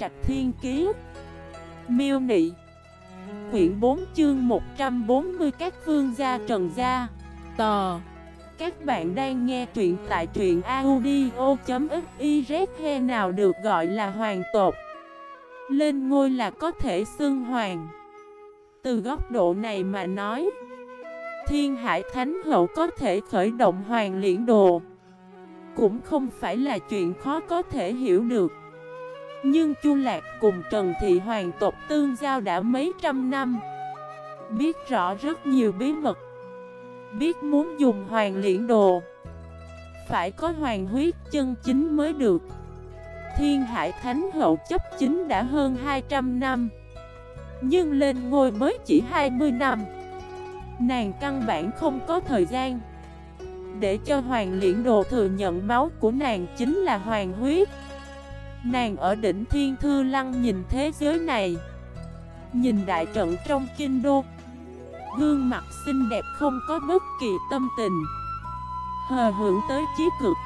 Trạch Thiên Kiế Miêu Nị. Quyển 4 chương 140 Các vương gia trần gia. Tò. Các bạn đang nghe truyện tại truyện audio.xyz He nào được gọi là hoàng tột Lên ngôi là có thể xưng hoàng. Từ góc độ này mà nói, Thiên Hải Thánh Hậu có thể khởi động hoàng liễn đồ. Cũng không phải là chuyện khó có thể hiểu được. Nhưng Chu Lạc cùng Trần Thị Hoàng tộc tương giao đã mấy trăm năm. Biết rõ rất nhiều bí mật. Biết muốn dùng hoàng liễn đồ. Phải có hoàng huyết chân chính mới được. Thiên Hải Thánh Hậu chấp chính đã hơn 200 năm. Nhưng lên ngôi mới chỉ 20 năm. Nàng căn bản không có thời gian. Để cho Hoàng Liễn Đồ thừa nhận máu của nàng chính là Hoàng huyết. Nàng ở đỉnh Thiên Thư Lăng nhìn thế giới này. Nhìn đại trận trong kinh đô. Gương mặt xinh đẹp không có bất kỳ tâm tình. Hờ hưởng tới chí cực.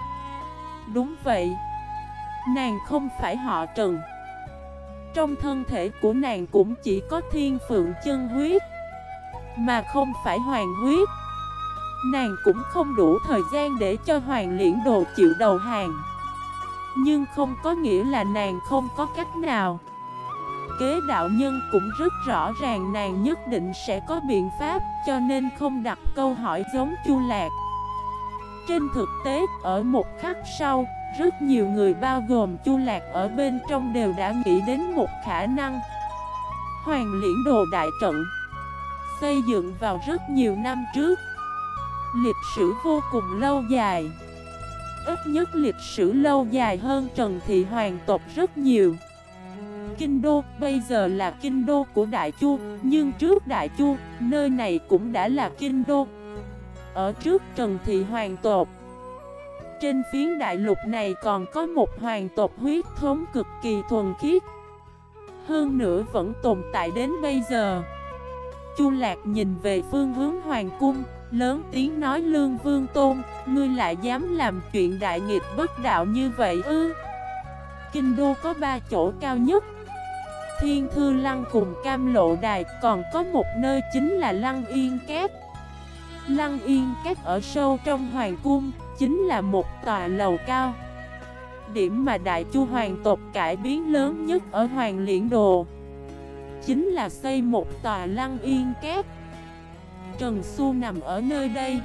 Đúng vậy. Nàng không phải họ Trần. Trong thân thể của nàng cũng chỉ có thiên phượng chân huyết, mà không phải hoàng huyết. Nàng cũng không đủ thời gian để cho hoàng liễn đồ chịu đầu hàng. Nhưng không có nghĩa là nàng không có cách nào. Kế đạo nhân cũng rất rõ ràng nàng nhất định sẽ có biện pháp Cho nên không đặt câu hỏi giống chu lạc. Trên thực tế, ở một khắc sau Rất nhiều người bao gồm chu lạc ở bên trong đều đã nghĩ đến một khả năng. Hoàng liễn đồ đại trận xây dựng vào rất nhiều năm trước. Lịch sử vô cùng lâu dài. Ít nhất lịch sử lâu dài hơn Trần Thị Hoàng tộc rất nhiều. Kinh Đô bây giờ là Kinh Đô của Đại Chu Nhưng trước Đại Chu, nơi này cũng đã là Kinh Đô. Ở trước Trần Thị Hoàng tộc Trên phiến đại lục này còn có một hoàng tộc huyết thống cực kỳ thuần khiết. Hơn nữa vẫn tồn tại đến bây giờ. Chu Lạc nhìn về phương hướng Hoàng Cung, lớn tiếng nói Lương Vương Tôn, ngươi lại dám làm chuyện đại nghịch bất đạo như vậy ư? Kinh đô có ba chỗ cao nhất. Thiên Thư Lăng cùng Cam Lộ Đài, còn có một nơi chính là Lăng Yên két. Lăng Yên két ở sâu trong Hoàng Cung, chính là một tòa lầu cao. Điểm mà Đại Chu Hoàng tộc cải biến lớn nhất ở Hoàng Liễn Đồ chính là xây một tòa lăng yên két. Trần Xu nằm ở nơi đây.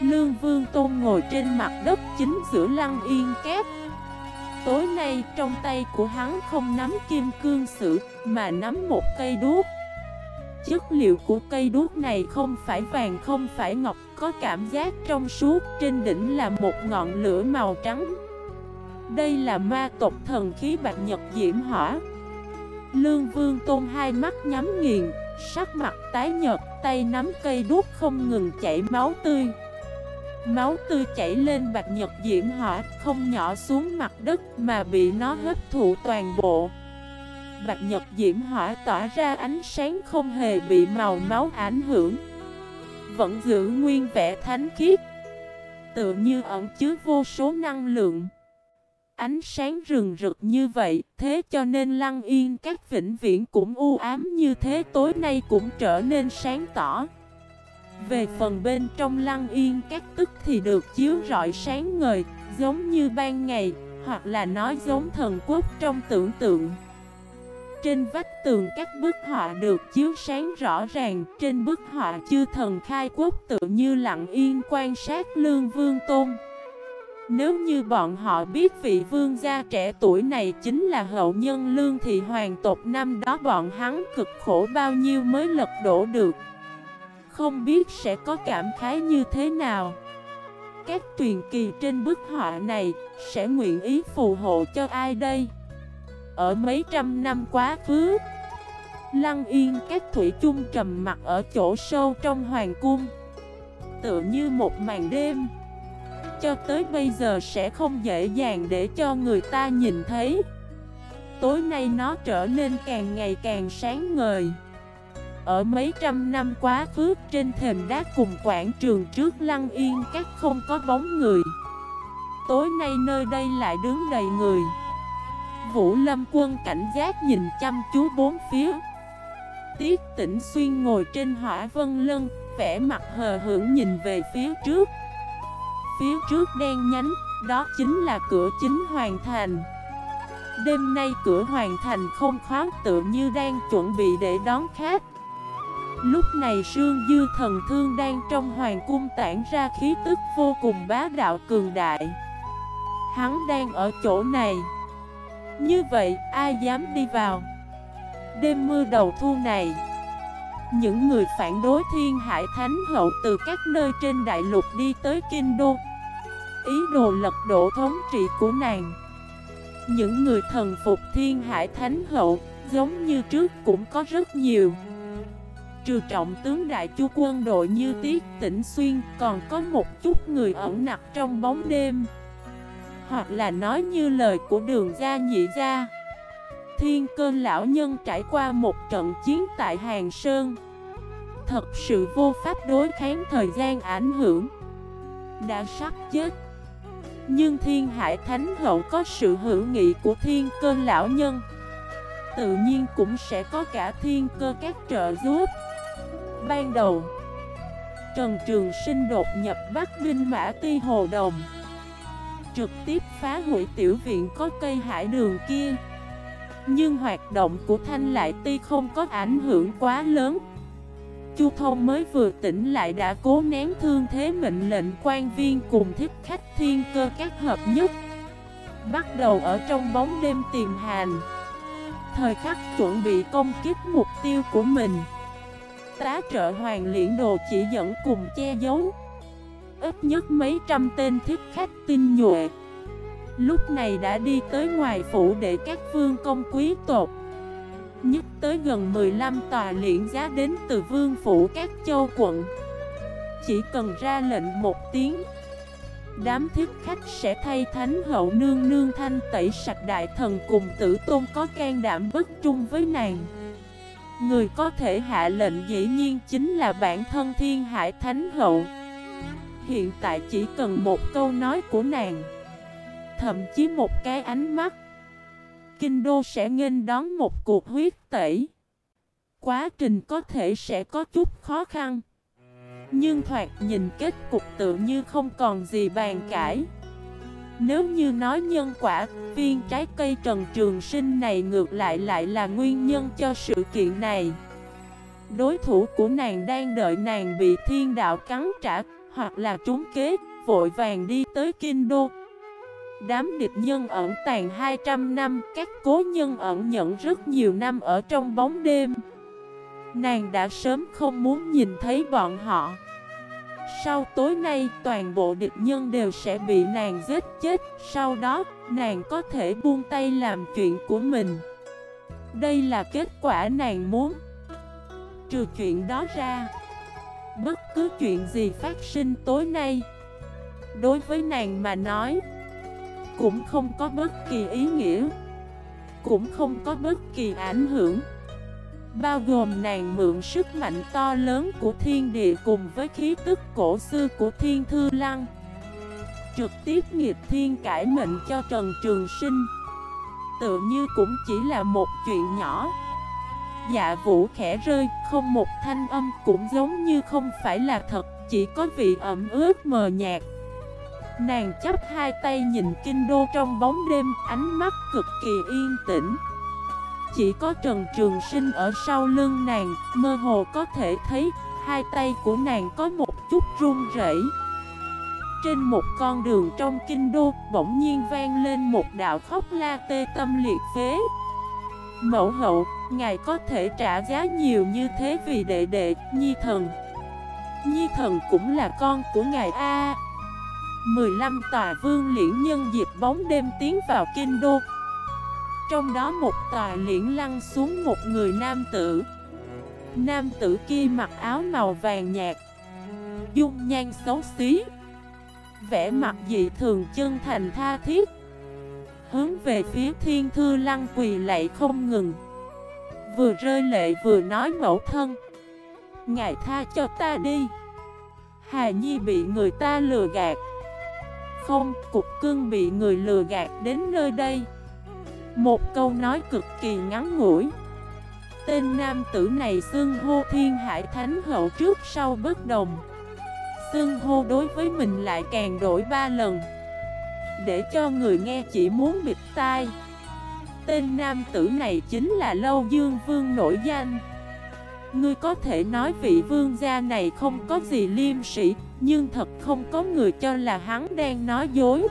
Lương Vương Tôn ngồi trên mặt đất chính giữa lăng yên kép. Tối nay trong tay của hắn không nắm kim cương sử Mà nắm một cây đuốc. Chất liệu của cây đuốc này không phải vàng không phải ngọc Có cảm giác trong suốt Trên đỉnh là một ngọn lửa màu trắng. Đây là ma tộc thần khí bạch nhật diễm hỏa. Lương Vương Tôn hai mắt nhắm nghiền, sắc mặt tái nhợt, tay nắm cây đuốc không ngừng chảy máu tươi. Máu tươi chảy lên bạch nhật diễm hỏa, không nhỏ xuống mặt đất mà bị nó hấp thụ toàn bộ. Bạch nhật diễm hỏa tỏa ra ánh sáng không hề bị màu máu ảnh hưởng. Vẫn giữ nguyên vẻ thánh khiết. Tự như ẩn chứa vô số năng lượng. Ánh sáng rừng rực như vậy, thế cho nên lăng yên các vĩnh viễn cũng u ám như thế tối nay cũng trở nên sáng tỏ. Về phần bên trong lăng yên các tức thì được chiếu rọi sáng ngời, giống như ban ngày, hoặc là nói giống thần quốc trong tưởng tượng. Trên vách tường các bức họa được chiếu sáng rõ ràng, trên bức họa chư thần khai quốc tự như lặng yên quan sát lương vương tôn. Nếu như bọn họ biết vị vương gia trẻ tuổi này chính là hậu nhân lương thị hoàng tộc, năm đó bọn hắn cực khổ bao nhiêu mới lật đổ được? Không biết sẽ có cảm khái như thế nào. Các truyền kỳ trên bức họa này sẽ nguyện ý phù hộ cho ai đây? Ở mấy trăm năm quá khứ, Lăng yên các thủy chung trầm mặt ở chỗ sâu trong hoàng cung. Tựa như một màn đêm cho tới bây giờ sẽ không dễ dàng để cho người ta nhìn thấy. Tối nay nó trở nên càng ngày càng sáng ngời. Ở mấy trăm năm quá khứ, trên thềm đá cùng quảng trường trước lăng yên, các không có bóng người. Tối nay nơi đây lại đứng đầy người. Vũ Lâm quân cảnh giác nhìn chăm chú bốn phía. Tiết tỉnh xuyên ngồi trên hỏa vân lân, vẻ mặt hờ hững nhìn về phía trước. Phía trước đen nhánh, đó chính là cửa chính hoàn thành. Đêm nay cửa hoàn thành không khóa tự như đang chuẩn bị để đón khách. Lúc này Sương Dư thần thương đang trong hoàng cung tản ra khí tức vô cùng bá đạo cường đại. Hắn đang ở chỗ này. Như vậy ai dám đi vào? Đêm mưa đầu thu này Những người phản đối thiên hải thánh hậu từ các nơi trên đại lục đi tới Kinh Đô Ý đồ lật đổ thống trị của nàng. Những người thần phục thiên hải thánh hậu Giống như trước cũng có rất nhiều. Trừ trọng tướng đại chu quân đội như Tiết Tĩnh Xuyên Còn có một chút người ẩn nặc trong bóng đêm. Hoặc là nói như lời của đường gia nhị gia. Thiên cơn lão nhân trải qua một trận chiến tại Hàng Sơn. Thật sự vô pháp đối kháng thời gian ảnh hưởng. Đã sắp chết. Nhưng thiên hải thánh hậu có sự hữu nghị của thiên cơ lão nhân. Tự nhiên cũng sẽ có cả thiên cơ các trợ giúp. Ban đầu, Trần Trường Sinh đột nhập Bắc Vinh Mã Ti Hồ Đồng. Trực tiếp phá hủy tiểu viện có cây hải đường kia. Nhưng hoạt động của Thanh Lại Ti không có ảnh hưởng quá lớn. Chu Thông mới vừa tỉnh lại đã cố nén thương thế mệnh lệnh quan viên cùng thích khách thiên cơ các hợp nhất. Bắt đầu ở trong bóng đêm tìm hành. Thời khắc chuẩn bị công kích mục tiêu của mình. Tá trợ hoàng liễn đồ chỉ dẫn cùng che giấu. Ít nhất mấy trăm tên thiết khách tinh nhuệ. Lúc này đã đi tới ngoài phủ để các vương công quý tộc. Nhất tới gần 15 tòa liễn giá đến từ vương phủ các châu quận. Chỉ cần ra lệnh một tiếng, Đám thiết khách sẽ thay thánh hậu nương nương thanh tẩy sạch đại thần cùng tử tôn có can đảm bất trung với nàng. Người có thể hạ lệnh dĩ nhiên chính là bản thân thiên hải thánh hậu. Hiện tại chỉ cần một câu nói của nàng, Thậm chí một cái ánh mắt Kinh đô sẽ nghênh đón một cuộc huyết tẩy. Quá trình có thể sẽ có chút khó khăn. Nhưng thoạt nhìn kết cục tự như không còn gì bàn cãi. Nếu như nói nhân quả, viên trái cây trần trường sinh này ngược lại lại là nguyên nhân cho sự kiện này. Đối thủ của nàng đang đợi nàng bị thiên đạo cắn trả Hoặc là trúng kế, vội vàng đi tới kinh đô. Đám địch nhân ẩn tàn 200 năm, Các cố nhân ẩn nhận rất nhiều năm ở trong bóng đêm. Nàng đã sớm không muốn nhìn thấy bọn họ. Sau tối nay, toàn bộ địch nhân đều sẽ bị nàng giết chết, Sau đó, nàng có thể buông tay làm chuyện của mình. Đây là kết quả nàng muốn. Trừ chuyện đó ra, Bất cứ chuyện gì phát sinh tối nay, Đối với nàng mà nói cũng không có bất kỳ ý nghĩa Cũng không có bất kỳ ảnh hưởng. Bao gồm nàng mượn sức mạnh to lớn của thiên địa cùng với khí tức cổ xưa của thiên thư lăng Trực tiếp nghiệp thiên cải mệnh cho Trần Trường Sinh. Tự như cũng chỉ là một chuyện nhỏ. Dạ vũ khẽ rơi, không một thanh âm cũng giống như không phải là thật Chỉ có vị ẩm ướt mờ nhạt. Nàng chấp hai tay nhìn kinh đô trong bóng đêm Ánh mắt cực kỳ yên tĩnh chỉ có Trần Trường Sinh ở sau lưng nàng, mơ hồ có thể thấy hai tay của nàng có một chút run rẩy. Trên một con đường trong kinh đô, bỗng nhiên vang lên một đạo khóc la tê tâm liệt phế. Mẫu hậu, ngài có thể trả giá nhiều như thế vì đệ đệ, nhi thần. Nhi thần cũng là con của ngài A. 15 tòa vương liễn nhân dịp bóng đêm tiến vào kinh đô, trong đó một tòa liễn lăn xuống một người nam tử. Nam tử kia mặc áo màu vàng nhạt Dung nhan xấu xí Vẽ mặt dị thường chân thành tha thiết. Hướng về phía thiên thư lăng quỳ lạy không ngừng. Vừa rơi lệ vừa nói mẫu thân Ngài tha cho ta đi. Hà Nhi bị người ta lừa gạt không, cục cưng bị người lừa gạt đến nơi đây. Một câu nói cực kỳ ngắn ngủi. Tên nam tử này xưng hô thiên hải thánh hậu trước sau bất đồng. Xưng hô đối với mình lại càng đổi ba lần. Để cho người nghe chỉ muốn bịt tai. Tên nam tử này chính là Lâu Dương Vương nổi danh. Ngươi có thể nói vị vương gia này không có gì liêm sĩ Nhưng thật không có người cho là hắn đang nói dối.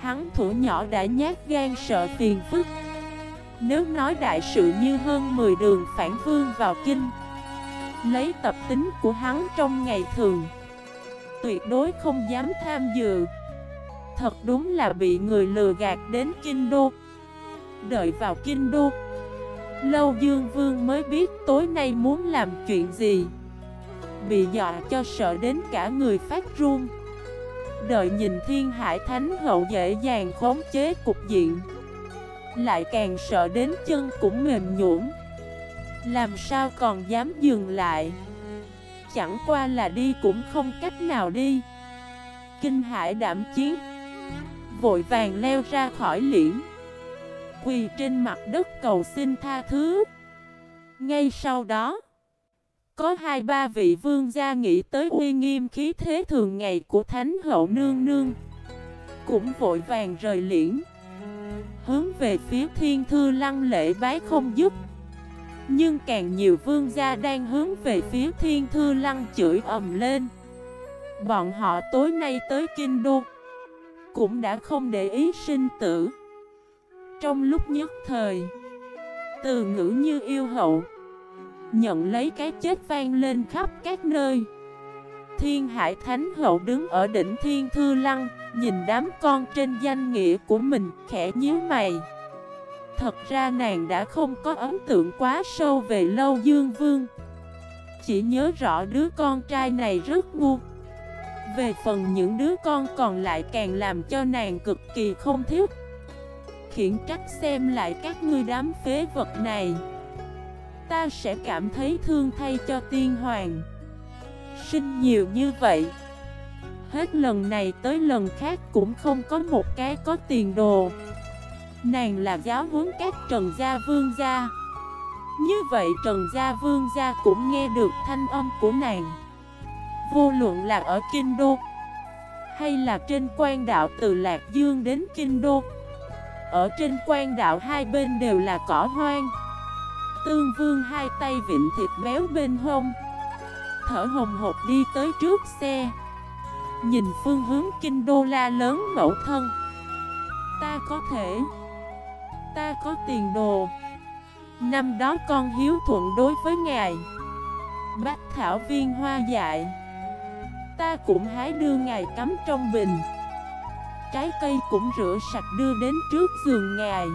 Hắn thủ nhỏ đã nhát gan sợ phiền phức. Nếu nói đại sự như hơn 10 đường phản vương vào kinh, Lấy tập tính của hắn trong ngày thường, Tuyệt đối không dám tham dự. Thật đúng là bị người lừa gạt đến kinh đô. Đợi vào kinh đô Lâu Dương Vương mới biết tối nay muốn làm chuyện gì. Bị dọa cho sợ đến cả người phát run. Đợi nhìn thiên hải thánh hậu dễ dàng khống chế cục diện. Lại càng sợ đến chân cũng mềm nhũn. Làm sao còn dám dừng lại? Chẳng qua là đi cũng không cách nào đi. Kinh hải đảm chiến. Vội vàng leo ra khỏi liễn. Quỳ trên mặt đất cầu xin tha thứ. Ngay sau đó, có hai ba vị vương gia nghĩ tới uy nghiêm khí thế thường ngày của Thánh hậu nương nương, Cũng vội vàng rời liễn, Hướng về phía thiên thư lăng lễ bái không giúp Nhưng càng nhiều vương gia đang hướng về phía thiên thư lăng chửi ầm lên. Bọn họ tối nay tới Kinh Đô, Cũng đã không để ý sinh tử. Trong lúc nhất thời. Từ ngữ như yêu hậu, Nhận lấy cái chết vang lên khắp các nơi. Thiên Hải Thánh Hậu đứng ở đỉnh Thiên Thư Lăng, Nhìn đám con trên danh nghĩa của mình, khẽ nhíu mày. Thật ra nàng đã không có ấn tượng quá sâu về Lâu Dương Vương. Chỉ nhớ rõ đứa con trai này rất ngu. Về phần những đứa con còn lại càng làm cho nàng cực kỳ không thiếu Khiển trách xem lại các ngươi đám phế vật này. Ta sẽ cảm thấy thương thay cho tiên hoàng. Sinh nhiều như vậy. Hết lần này tới lần khác cũng không có một cái có tiền đồ. Nàng là giáo huấn các Trần Gia Vương Gia. Như vậy Trần Gia Vương Gia cũng nghe được thanh âm của nàng. Vô luận là ở Kinh Đô Hay là trên quan đạo từ Lạc Dương đến Kinh Đô ở trên quan đạo hai bên đều là cỏ hoang. Tương vương hai tay vịn thịt béo bên hông. Thở hồng hộp đi tới trước xe. Nhìn phương hướng kinh đô la lớn mẫu thân. Ta có thể. Ta có tiền đồ. Năm đó con hiếu thuận đối với ngài. Bách thảo viên hoa dại. Ta cũng hái đưa ngài cắm trong bình. Trái cây cũng rửa sạch đưa đến trước giường ngài.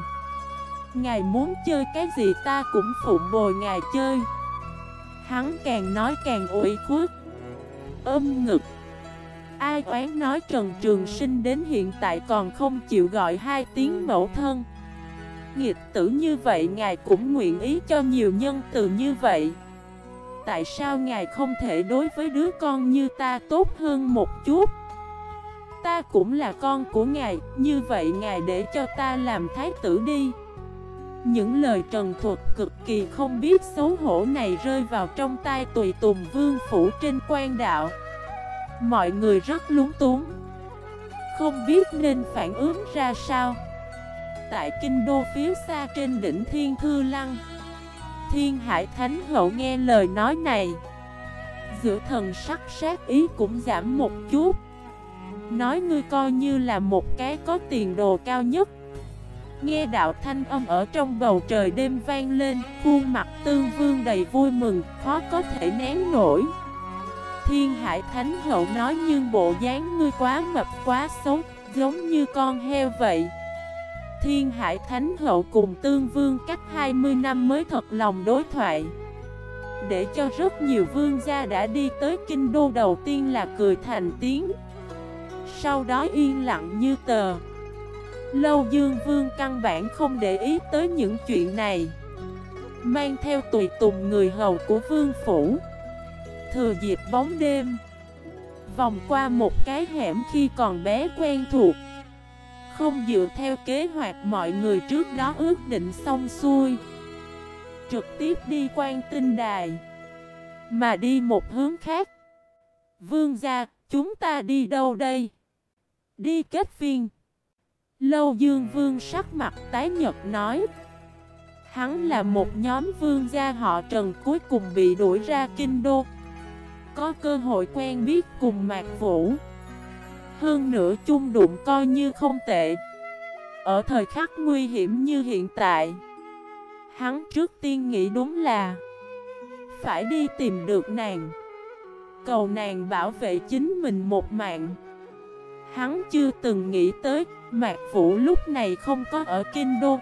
Ngài muốn chơi cái gì ta cũng phụng bồi ngài chơi. Hắn càng nói càng ủy khuất, Ôm ngực. Ai oán nói Trần Trường Sinh đến hiện tại còn không chịu gọi hai tiếng mẫu thân. Nghiệt tử như vậy Ngài cũng nguyện ý cho nhiều nhân từ như vậy. Tại sao Ngài không thể đối với đứa con như ta tốt hơn một chút? Ta cũng là con của Ngài, Như vậy Ngài để cho ta làm thái tử đi. Những lời trần thuật cực kỳ không biết xấu hổ này rơi vào trong tay tùy tùng vương phủ trên quan đạo. Mọi người rất lúng túng. Không biết nên phản ứng ra sao. Tại kinh đô phía xa trên đỉnh Thiên Thư Lăng, Thiên Hải Thánh Hậu nghe lời nói này. Giữa thần sắc sát ý cũng giảm một chút. Nói ngươi coi như là một cái có tiền đồ cao nhất. Nghe đạo thanh âm ở trong bầu trời đêm vang lên, Khuôn mặt tương vương đầy vui mừng, Khó có thể nén nổi. Thiên hải thánh hậu nói nhưng bộ dáng ngươi quá mập, quá xấu, Giống như con heo vậy. Thiên hải thánh hậu cùng tương vương cách 20 năm mới thật lòng đối thoại. Để cho rất nhiều vương gia đã đi tới kinh đô đầu tiên là cười thành tiếng. Sau đó yên lặng như tờ. Lâu Dương Vương căn bản không để ý tới những chuyện này. Mang theo tùy tùng người hầu của Vương Phủ. Thừa dịp bóng đêm Vòng qua một cái hẻm khi còn bé quen thuộc. Không dựa theo kế hoạch mọi người trước đó ước định xong xuôi. Trực tiếp đi quan tinh đài Mà đi một hướng khác. Vương gia, chúng ta đi đâu đây? Đi kết phiên. Lâu Dương Vương sắc mặt tái nhật nói. Hắn là một nhóm vương gia họ Trần cuối cùng bị đuổi ra kinh đô. Có cơ hội quen biết cùng Mạc Vũ. Hơn nữa chung đụng coi như không tệ. Ở thời khắc nguy hiểm như hiện tại, Hắn trước tiên nghĩ đúng là Phải đi tìm được nàng. Cầu nàng bảo vệ chính mình một mạng. Hắn chưa từng nghĩ tới, Mạc Vũ lúc này không có ở Kinh Đô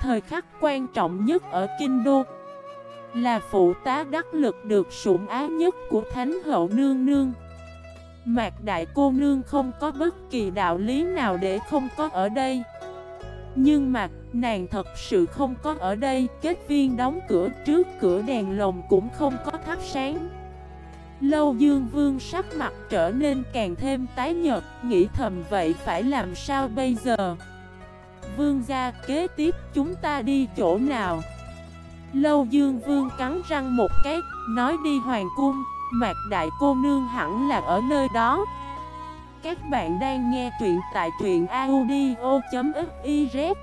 Thời khắc quan trọng nhất ở Kinh Đô Là phụ tá đắc lực được sủng á nhất của Thánh Hậu Nương Nương. Mạc Đại Cô Nương không có bất kỳ đạo lý nào để không có ở đây. Nhưng mà, nàng thật sự không có ở đây, Kết viên đóng cửa trước cửa đèn lồng cũng không có thắp sáng. Lâu Dương Vương sắc mặt trở nên càng thêm tái nhợt, Nghĩ thầm vậy phải làm sao bây giờ? Vương gia, kế tiếp chúng ta đi chỗ nào? Lâu Dương Vương cắn răng một cái, Nói đi hoàng cung, Mạc đại cô nương hẳn là ở nơi đó. Các bạn đang nghe truyện tại truyện audio.fif